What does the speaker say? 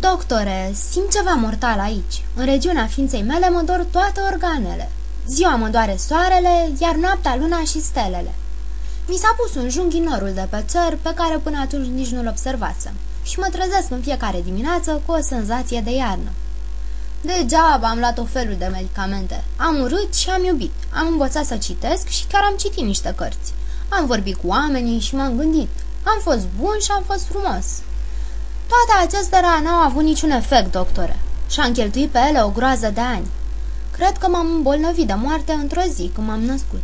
Doctore, simt ceva mortal aici. În regiunea ființei mele mă dor toate organele. Ziua mă doare soarele, iar noaptea luna și stelele. Mi s-a pus un junghi norul de pe țăr pe care până atunci nici nu-l observasem și mă trezesc în fiecare dimineață cu o senzație de iarnă. Degeaba am luat o felul de medicamente. Am urât și am iubit. Am învățat să citesc și chiar am citit niște cărți. Am vorbit cu oamenii și m-am gândit. Am fost bun și am fost frumos. Toate acestea n-au avut niciun efect, doctore, și am cheltuit pe ele o groază de ani. Cred că m-am îmbolnăvit de moarte într-o zi când m-am născut.